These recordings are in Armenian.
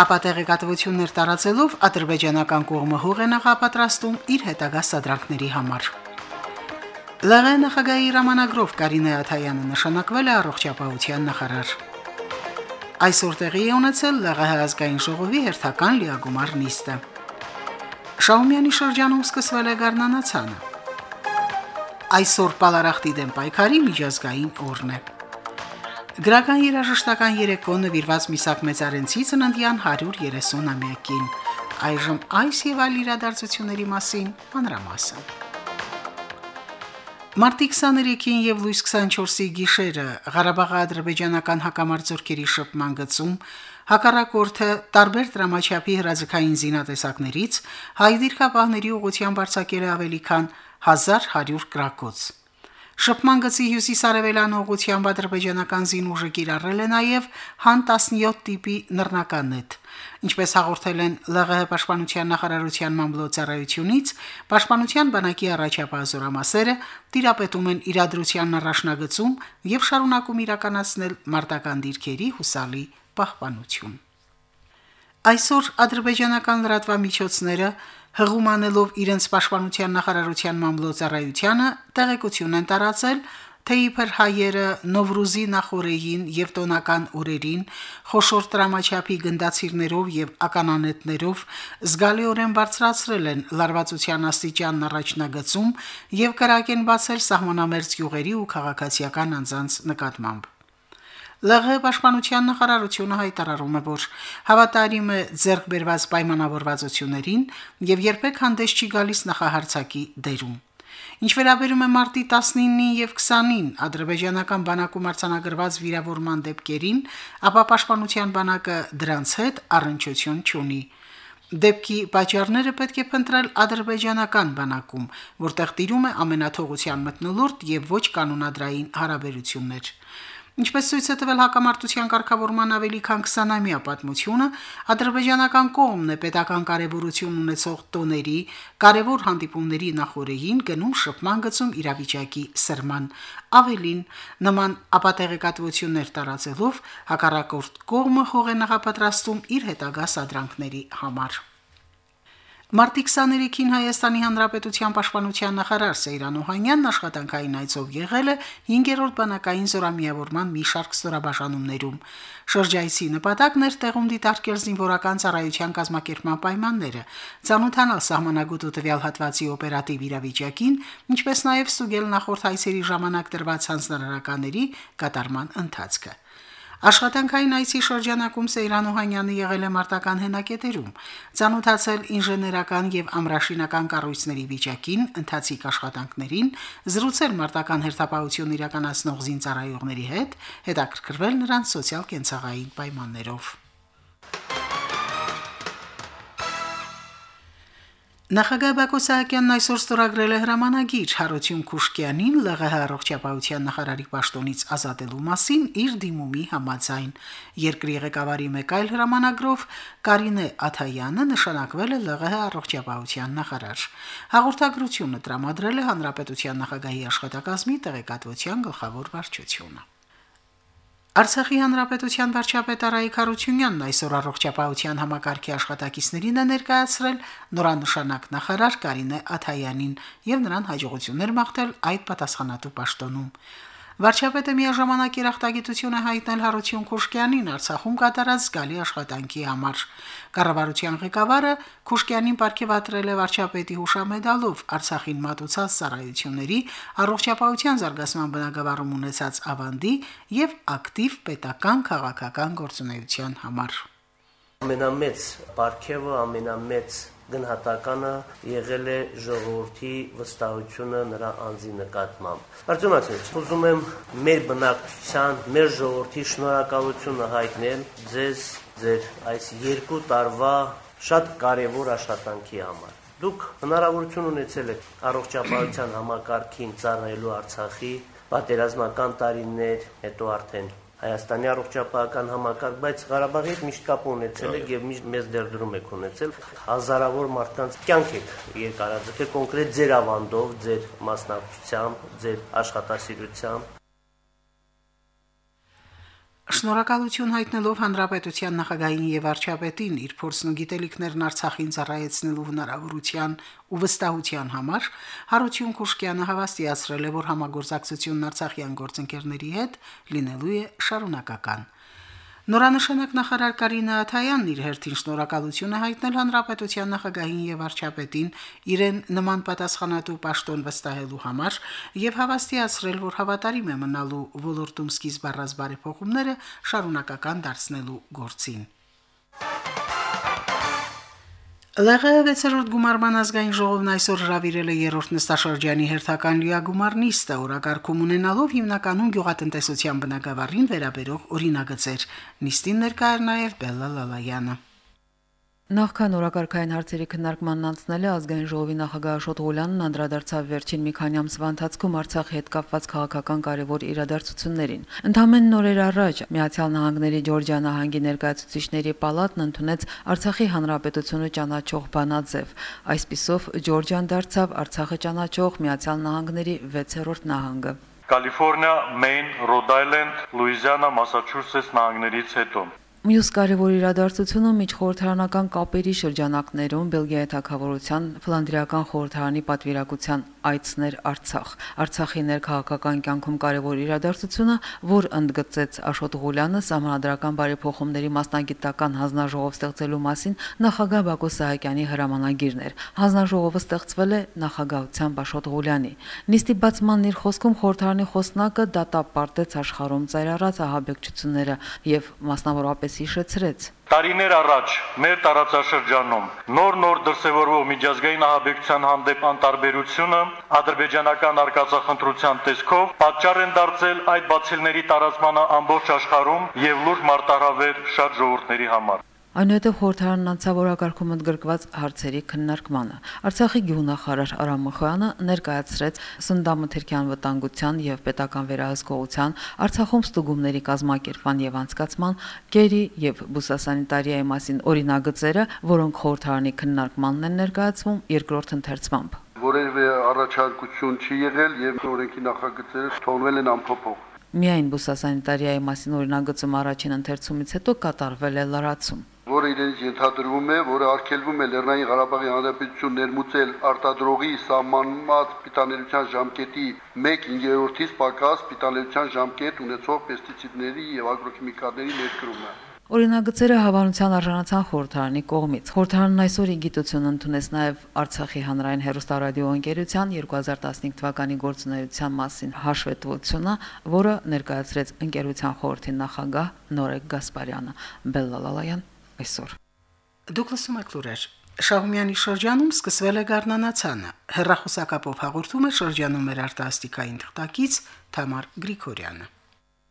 ապա տեղեկատվություններ տարածելով ադրբեջանական կողմը հող է նախապատրաստում իր հետագա սադրանքների համար։ ԼՂ նախագահի հրամանագրով Կարինե Աթայանը նշանակվել է առողջապահության նախարար։ Այսօր տեղի է ունեցել ԼՂՀ ազգային ժողովի հերթական լիագումար նիստը։ Շաումյանի շրջանում սկսվել է գարնանացանը։ Այսօր Պալարախտի դեմ պայքարի միջազգային օրն է։ Գրական երաժշտական երեկո նվիրված Միսակ Մեծարենցի ծննդյան 130-ամյակին։ Այժմ այս եւ այլ իրադարձությունների մասին մանրամասն։ Մարտի 23-ին եւ լույս 24-ի գիշերը Ղարաբաղի ադրբեջանական հակամարտությունների շփման գծում հակառակորդը տարբեր դրամաչափի հրաձգային զինատեսակներից հայ դիրքապահների ուղղությամբ արձակել ավելի քան 1100 գրակոց։ Շփման գծի հյուսիսարևելան ուղությամբ ադրբեջանական զինուժը կիրառել է նաև հան 17 տիպի նռնականետ։ Ինչպես հաղորդել են ԼՂՀ պաշտպանության նախարարության մամլոյցարայությունից, պաշտպանության բանակի առաջապահ զորամասերը տիրապետում են իրադրության առաջնագծում եւ շարունակում իրականացնել մարտական դիրքերի հուսալի պահպանություն։ Այսօր ադրբեջանական լրատվամիջոցները հղումանելով իրենց պաշտպանության նախարարության մամլոյցարայությանը տեղեկություն են տարածել, թե իբր հայերը Նովրուզի նախորեին եւ տոնական օրերին խոշոր տրամաչափի գնդացիրներով եւ ականանետներով զգալիորեն բարձրացրել են լարվածության աստիճանն առաջնագծում եւ կրակ են բացել սահմանամերձ յուղերի ու քաղաքացիական անձանց նկատմամբ։ ԼՂ պաշտպանության նախարարությունը հայտարարում է, որ հավատարիմ է ձեռք բերված պայմանավորվածություններին եւ երբեք հանդես չի գալիս նախահարցակի դերում։ Ինչ վերաբերում է մարտի 19-ին եւ 20-ին ադրբեջանական բանակում արձանագրված վիրավորման դեպքերին, ապա պաշտպանության բանակը դրանց հետ առնչություն չունի։ Դեպքի պատճառները պետք է փնտրել ադրբեջանական բանակում, որտեղ տիրում է ամենաթողության մտնոլորտ եւ ոչ կանոնադրային հարաբերություններ։ Ինչպես ցույց է տվել հակամարտության կարգավորման ավելի քան 20-ամյա պատմությունը, ադրբեջանական կողմն է պետական կարևորություն ունեցող տոների, կարևոր հանդիպումների նախորդին գնում շփման գծում իրավիճակի սրման։ Ավելին, նման ապատեղեկատվություններ տարածելով հակառակորդ կողմը հող է նախապատրաստում իր հետագա սադրանքների համար։ Մարտի 23-ին Հայաստանի Հանրապետության Պաշտպանության նախարար Սեյրան Օհանյանն աշխատանքային այցով եղել է 5-րդ բանակային զորամիավորման մի շարք ստորաբաժանումներում։ Շրջայցի նպատակն էր տեղում դիտարկել զինվորական ծառայության կազմակերպման պայմանները, ցանոթանալ սահմանագուտ ու տվյալ հատվածի օպերատիվ իրավիճակին, ինչպես նաև ստուգել նախորդ հայցերի ժամանակ տրված հանձնարարականների կատարման ընթացքը։ Աշխատանքային այցի շրջանակում Սեյրան Օհանյանը եղել է մարտական հենակետերում, ցանոթացել ինժեներական եւ ամրաշինական կառույցների վիճակին, ընթացիկ աշխատանքներին, զրուցել մարտական հերթապահություն իրականացնող զինծառայողների հետ, հետաքրքրվել նրանց սոցիալ-կենցաղային պայմաններով։ Նախագահ Բակո Սահակյանն այսօր ստորագրել է հրամանագիր Հարություն Քուշկյանին ԼՂՀ առողջապահության նախարարի պաշտոնից ազատելու մասին իր դիմումի համաձայն։ Երկրի ղեկավարի մեկ այլ հրամանագրով Կարինե Աթայանը նշանակվել է ԼՂՀ առողջապահության նախարար։ Հաղորդագրությունը տրամադրել է Հանրապետության նախագահի աշխատակազմի տեղեկատվության գլխավոր վարչությունը։ Արցախի հանրապետության վարչապետ Արայիկ Խարությունյանն այսօր առողջապահության համակարգի աշխատակիցներին է ներկայացրել նորանշանակ նախարար Կարինե Աթայանին եւ նրան հաջողություններ մաղթել այդ պատասխանատու պաշտոնում։ Վարչապետը միաժամանակ երախտագիտություն է հայտնել Հարություն Քուշկյանին Արցախում կատարած զգալի աշխատանքի համար։ Կառավարության ղեկավարը Քուշկյանին ապարգևատրել է վարչապետի հուշամեդալով Արցախին մատուցած ծառայությունների առողջապահության զարգացման բնագավառում ունեցած ավանդի եւ ակտիվ պետական քաղաքական գործունեության համար։ Ամենամեծ ապարգևը, ամենամեծ գնահատականը եղել է ժողովրդի վստահությունը նրա անձի նկատմամբ։ Արտոնացիոն, ուզում եմ մեր բնակչության, մեր ժողովրդի շնորհակալությունը հայտնել ձեզ ձեր այս երկու տարվա շատ կարևոր աշխատանքի համար։ Դուք հնարավորություն ունեցել եք առողջապահության համակարգին ծառայելու Արցախի պատերազմական տարիներ, հետո արդեն Հայաստանի առողջապահական համակարգ, բայց Ղարաբաղի հետ միշտ կապ ունեցել եք եւ միշտ մեծ դերդրում եք ունեցել հազարավոր մարդկանց կյանք եք երկարաձգել կոնկրետ ձեր ավանդով, ձեր մասնակցությամբ, ձեր աշխատասիրությամբ Շնորհակալություն հայտնելով հանրապետության նախագահին եւ արչապետին իր փորձն ու գիտելիքներն Արցախին ծառայեցնելու հնարավորության ու վստահության համար Հարություն Կուշկյանը հավաստիացրել է, որ համագործակցությունն Արցախյան գործընկերների հետ լինելու է շարունակական։ Նորանշանակ նախարար Կարինա Աթայանն իր հերթին շնորհակալություն է հայտնել հանրապետության նախագահին եւ արչապետին իրեն նման պատասխանատու պաշտոն վստահելու համար եւ հավաստիացրել, որ հավատարիմ է մնալու ոլորտում սկիզբ առած բարեփոխումները շարունակական դարձնելու գործին։ ԼՂՀ 6-րդ գումարման ազգային ժողովն այսօր հրավիրել է երրորդ նստաշրջանի հերթական լիագումար նիստը, օրակարգում ունենալով հիմնականում գյուղատնտեսության բնագավառին վերաբերող օրինագծեր։ Նիստին ներկա էր նաև Բելլա Լալայանը։ Նախքան օրակարգային հարցերի քննարկմանն անցնելը ազգային ժողովի նախագահ Աշոտ Ղուլյանն անդրադարձավ վերջին մի քանի ամսվա ընթացքում Արցախի հետ կապված քաղաքական կարևոր իրադարձություններին։ Ընդամենը նորեր առաջ Միացյալ Նահանգների Ջորջիա նահանգի ներկայացուցիչների պալատն ընդունեց Արցախի հանրապետությունը ճանաչող բանաձև։ Այսպիսով Ջորջիան դարձավ Արցախը ճանաչող Միացյալ Նահանգների 6-րդ նահանգը։ Կալիֆոռնիա, Մեյն, Ռոդ Այլենդ, Լուիզիանա, Մասաչուսեթս նահանգներից հետո Մյուս կարևոր իրադարձությունը միջխորհրդարանական կապերի շրջանակներում Բելգիայի թակավորության Ֆլանդրիական խորհրդարանի պատվիրակության այցներ Արցախ։ Արցախի ներքաղաքական կյանքում կարևոր իրադարձությունը, որ ընդգծեց Աշոտ Ղուլյանը համանդրական բարեփոխումների մասնագիտական հանձնաժողով ստեղծելու մասին նախագահ Բակո Սահակյանի հրամանագիրն էր։ Հանձնաժողովը ստեղծվել է նախագահությամբ Աշոտ Ղուլյանի։ Նիստի բացման իր խոսքում խորհրդարանի խոսնակը դատապարտեց աշխարհում ծայրառած ահաբեկչությունները եւ մասնավորապես հիշեցրեց. Տարիներ առաջ մեր տարածաշրջանում նոր-նոր դրսևորվող միջազգային ահաբեկչության հանդեպ անտարբերությունը ադրբեջանական արկածախնդրության տեսքով պատճառ են դարձել այդ բացիլների տարածմանը ամբողջ աշխարհում եւ լուրջ մարտահրավեր շատ ժողովուրդների համար։ Այնուհետև խորհրդարանն անցավ օրակարգում ընդգրկված հարցերի քննարկմանը։ Արցախի գյուղնախարար Արամ Մխոյանը ներկայացրեց Սնդամթերքյան վտանգության եւ պետական վերահսկողության Արցախում ստուգումների կազմակերպման եւ անցկացման գերի եւ բուսասանիտարիայի մասին օրինագծերը, որոնք խորհրդարանի քննարկմանն են ներկայացվում երկրորդ ընթերցմամբ որևէ առաջարկություն չի եղել եւ օրենքի նախագծերը թողնվել են անփոփոխ։ Միայն բուսասանիտարիայի մասին օրինագծում առաջին ընթերցումից հետո կատարվել է լրացում որը իրենից ենթադրվում է, որը արգելվում է Լեռնային Ղարաբաղի Հանրապետություն ներմուծել արտադրողի սահմանված պիտաներության ժամկետի 1/5-ից պակաս պիտաներության ժամկետ ունեցող պեստիցիդների եւ ագրոքիմիկալների ներկրումը։ Օրինագծերը հավանության արժանացան խորհրդարանի կողմից։ Խորհրդարանն այսօր իգիտություն ընդունեց նաև Արցախի հանրային հեռուստարադիո ընկերության 2015 թվականի գործունեության մասին հաշվետվությունը, որը ներկայացրեց ընկերության խորհրդի նախագահ Նորեկ Գասպարյանը։ Բելլալալայան այսօր։ Դուք լսում եք լուրեր։ Շահումյանի շրջանում սկսվել է գառնանացանը։ Հերրախոսակապով հաղորդում է շրջանում մեր արտասթիկային թղթակից Թամար Գրիգորյանը։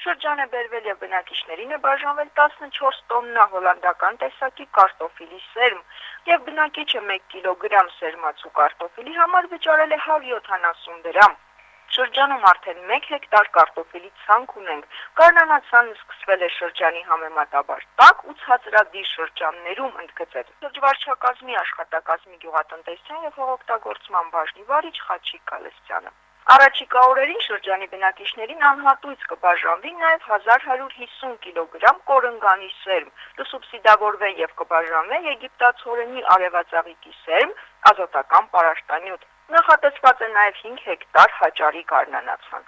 Շրջանը բերվել եւ բնակիչներին է բաժանվել 14 տոննա հոլանդական տեսակի կարտոֆիլի սերմ եւ բնակիչը 1 կիլոգրամ սերմացու կարտոֆիլի համար վճարել է 170 դրամ։ Շրջանում արդեն 1 հեկտար կարտոֆիլի ցանք ունենք։ Կանանացանը սկսվել է շրջանի համեմատաբար տաք ու ցածրադիր շրջաններում ընդգծել։ Շրջվարչակազմի աշխատակազմի գյուղատնտեսության եւ հողօգտագործման բաժնի վարիչ Խաչիկ Կալստյանը Առաջիկա օրերին շրջանի բնակիչներին անհատույց կբաժանվի նաև 1150 կիլոգրամ կորնգանի սերմ, կսուբսիդավորվեն եւ կբաժանվեն եգիպտացորենի արևածաղիկի սերմ, ազոտական պարաշտանյութ։ Նախատեսված է նաև 5 հեկտար հաճարի գարնանացան։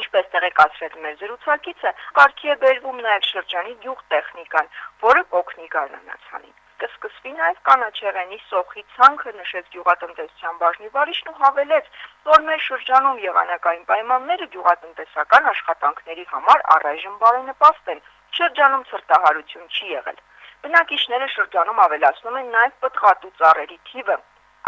Ինչպես տեղեկացրել մեր զրուցակիցը, կարգի է բերվում նաև շրջանի գյուղ տեխնիկան, որը կօգնի գարնանացանին կսկսվի նաև կանաչեղենի սոխի ցանքը նշեց գյուղատնտեսության բաժնի վարիշն ու հավելեց, որ մեր շրջանում եղանակային պայմանները գյուղատնտեսական աշխատանքների համար առայժմ բարենպաստ են։ Շրջանում ցրտահարություն չի եղել։ Բնակիչները շրջանում ավելացնում են նաև պտղատու ծառերի թիվը,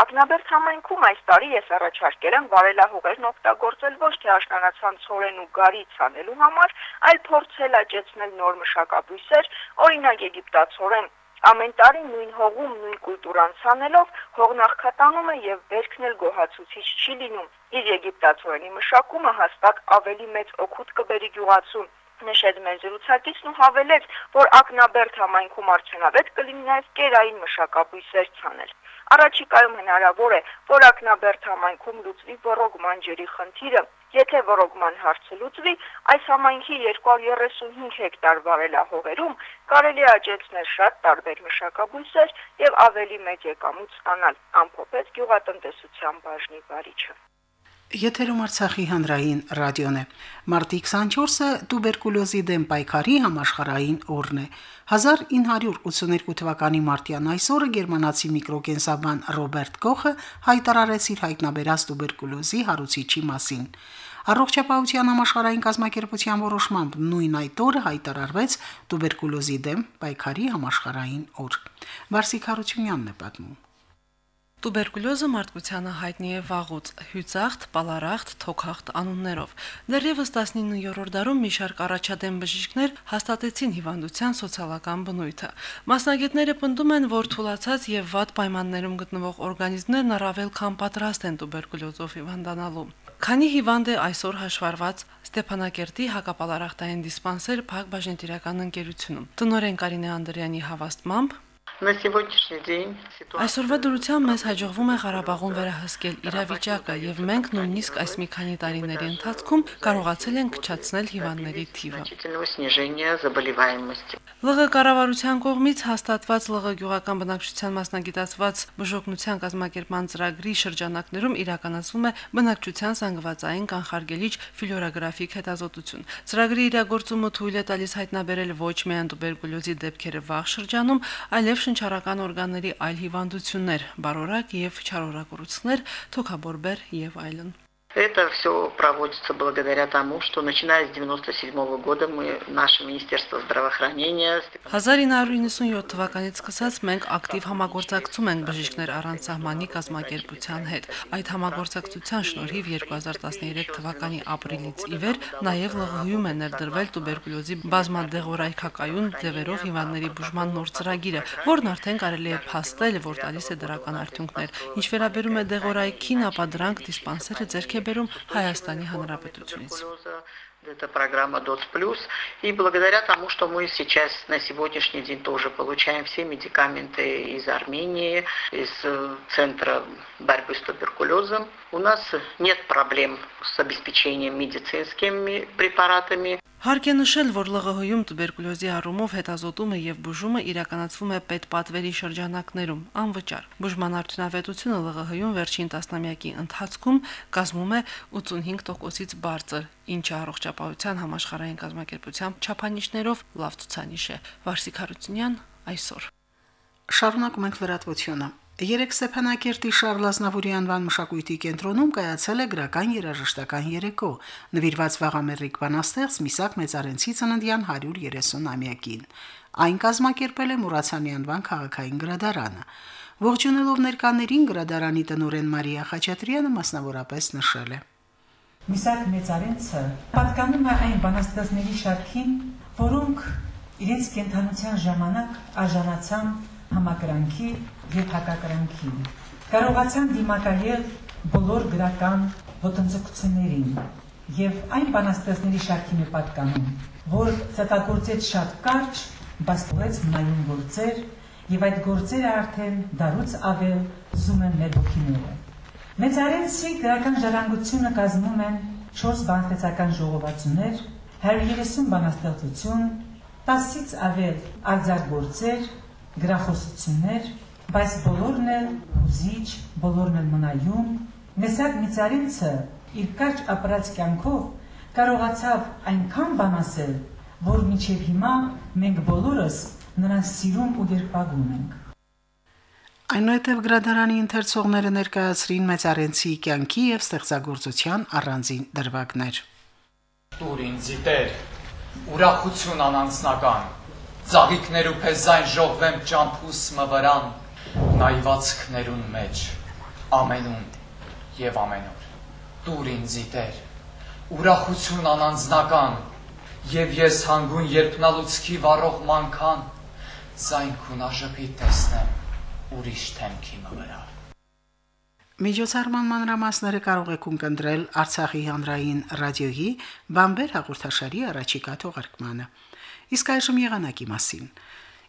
Ակնաբերդ համայնքում այս տարի ես առաջարկել եմ վարելահողերն օգտագործել ոչ թե աշնանացան ցորեն ու գարի ցանելու համար, այլ փորձել աճեցնել նոր մշակաբույսեր, օրինակ եգիպտացորեն, Ամեն տարի նույն հողում նույն կուլտուրան ցանելով հողնախքատանումը եւ վերքն էլ գոհացուցիչ չի լինում։ Իր եգիպտացորենի մշակումը հաստատ ավելի մեծ օգուտ կբերի գյուղացուն նշեց մեր զրուցակիցն ու հավելեց, որ Ակնաբերդ համայնքում արդյունավետ կլինի նաև կերային մշակաբույսեր ցանել։ Առաջիկայում հնարավոր է, որ Ակնաբերդ համայնքում լուծվի ռոռոգման ջրի խնդիրը։ Եթե ռոռոգման հարցը լուծվի, այս համայնքի 235 հեկտար վարելահողերում կարելի է աճեցնել շատ տարբեր մշակաբույսեր եւ ավելի մեծ եկամուտ ստանալ, ամփոփեց գյուղատնտեսության բաժնի վարիչը։ Եթերում Արցախի հանրային ռադիոն է։ Մարտի 24-ը տուբերկուլոզի դեմ պայքարի համաշխարհային օրն է։ 1982 թվականի մարտյան այսօրը գերմանացի միկրոկենսաբան Ռոբերտ Կոխը հայտարարեց իր հայտնաբերած տուբերկուլոզի հարուցիչի մասին։ Առողջապահության համաշխարհային կազմակերպության որոշմամբ նույն այդ օրը հայտարարվեց տուբերկուլոզի դեմ պայքարի համաշխարհային օր։ Վարսիկ Հարությունյանն է պատմում։ Տուբերկուլոզը մարդկությանը հայտնի է վաղուց՝ հյուծախտ, պալարախտ, թոքախտ անուններով։ Դեռևս 19-րդ դարում մի շարք առաջադեմ բժիշկներ հաստատեցին հիվանդության սոցիալական բնույթը։ Մասնագետները պնդում են, որ թուլացած եւ վատ պայմաններում գտնվող օրգանիզմներն առավել քան պատրաստ են տուբերկուլոզով հիվանդանալու։ Քանի հիվանդ է այսօր հաշվարված Ստեփանակերտի հակապալարախտային դիսպանսեր Փակ բաժնետիրական ընկերությունում։ Տնորեն Կարինե Անդրեյանի հավաստմամբ Այսօրվա դրությամբ մեզ հաջողվում է Ղարաբաղում վերահսկել իրավիճակը եւ մենք նույնիսկ այս մի քանի տարիների ընթացքում կարողացել ենք քչացնել հիվանդների թիվը։ ԼՂ կառավարության կողմից հաստատված ԼՂ գյուղական բնակչության մասնագիտացված բժօգնության կազմակերպման ծրագրի շրջանակներում իրականացվում է բնակչության զանգվածային կանխարգելիչ ֆիլորոգրաֆիկ հետազոտություն։ Ծրագրի իրագործումը թույլ է տալիս հայտնաբերել ոչ միայն տուբերկուլյոզի դեպքերը վաղ շրջանում, այլև շնչառական օրգանների այլ հիվանդություններ, բարորակ եւ չարորակ ուռուցքներ, թոքաբորբեր եւ այլն։ Это все проводится благодаря тому, что начиная с 97 -го года мы, наше Министерство здравоохранения 1997 թվականից սկսած մենք ակտիվ համագործակցում ենք բժիշկներ առանց սահմանի կազմակերպության հետ։ Այդ համագործակցության շնորհիվ 2013 թվականի ապրիլից ի վեր նաև ԼՂՀ-ում է ներդրվել տուբերկուլյոզի բազմադեղորայքակայուն ձևերով հիվանդների բուժման նոր ծրագիրը, որն արդեն կարելի է փաստել, որ տալիս է դրական արդյունքներ։ Ինչ վերաբերում է դեղորայքին, ապա դրանք դիսպանսերը ձեռք է բերում Հայաստանի Հանրապետությունից։ Это программа ДОЦ Плюс. И благодаря тому, что мы сейчас на сегодняшний день тоже получаем все медикаменты из Армении, из э, Центра борьбы с туберкулезом, у нас нет проблем с обеспечением медицинскими препаратами. Հարկ է նշել, որ ԼՂՀ-ում տուբերկուլյոզի առումով հետազոտումը եւ բուժումը իրականացվում է պետպատվերի շրջանակներում անվճար։ Բուժման արդյունավետությունը ԼՂՀ-ում վերջին տասնամյակի ընթացքում կազմում է 85%-ից բարձր, ինչը առողջապահության համաշխարհային կազմակերպության չափանիշներով լավ ցուցանիշ է։ Վարսիկ Հարությունյան այսօր։ Շարունակում ենք լրատվությունը։ Երեք Ստեփանակերտի Շարլ Ազնավուրի անվան մշակույթի կենտրոնում կայացել է գրական երաժշտական երեկո, նվիրված վաղամերիկ բանաստեղծ Միսակ Մեծարենցի ծննդյան 130-ամյակին։ Այն կազմակերպել է Մուրացյանի անվան քաղաքային գրադարանը։ Ողջունելով ներկաներին գրադարանի տնօրեն Մարիա Խաչատրյանը մասնավորապես նշել է. Միսակ Մեծարենցը պատկանում է այն բանաստեղծների շարքին, որոնք իրենց կենթանության ժամանակ արժանացան համակրանքի եւ հակակրանքի։ Կարողացան դիմակայել բոլոր գրական ոտնձգություններին եւ այն բանաստեղծների շարքին է պատկանում, որ ծտագործեց շատ կարճ, բայց թողեց մնայուն գործեր եւ այդ գործերը արդեն դարուց ավել զում են մեր ոգիները։ Մեծ արենցի գրական ժառանգությունը կազմում են 4 բանաստեղծական ժողովածուներ, 130 բանաստեղծություն, 10-ից ավել արձակգործեր, գրախոսություններ, բայց բոլորն էլ հուզիչ, բոլորն էլ մնայուն։ Մեսակ Միծարինցը իր կարճ ապրած կյանքով կարողացավ այնքան բան ասել, որ մինչև հիմա մենք բոլորս նրան սիրում ու երբագում ենք։ Այնուհետև գրադարանի ընթերցողները ներկայացրին Մեծարենցի կյանքի եւ ստեղծագործության առանձին դրվագներ։ Տուր ինձի Տեր, ուրախություն անանցնական ծաղիկներ ու փեզայն ժողվեմ ճամփուս մվրան, նայվածքներուն մեջ, ամենուն և ամենուր, դուր ինձի տեր, ուրախություն անանձնական, և ես հանգուն երբնալուցքի վարող մանքան, զայնքուն աժպի տեսնեմ ուրիշ թեմքի վրա։ Միջոցառման մանրամասները կարող եք ունկնդրել Արցախի հանրային ռադիոյի Բամբեր հաղորդաշարի առաջիկա թողարկմանը։ Իսկ այժմ եղանակի մասին։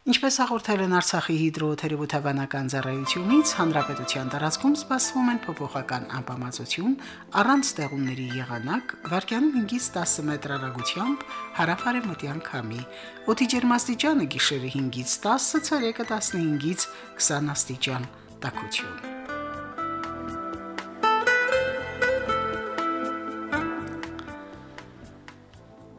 Ինչպես հաղորդել են Արցախի հիդրոթերապևտաբանական ծառայությունից, հանրապետության տարածքում սպասվում են փոփոխական անբավարարություն առանց ստեղումների եղանակ, վարկյանում 5-ից 10 մետր հեռագությամբ հարավարեմտյան քամի։ Օդի ջերմաստիճանը գիշերը 5-ից 10, ցերեկը 15-ից 20 աստիճան։ Տակություն։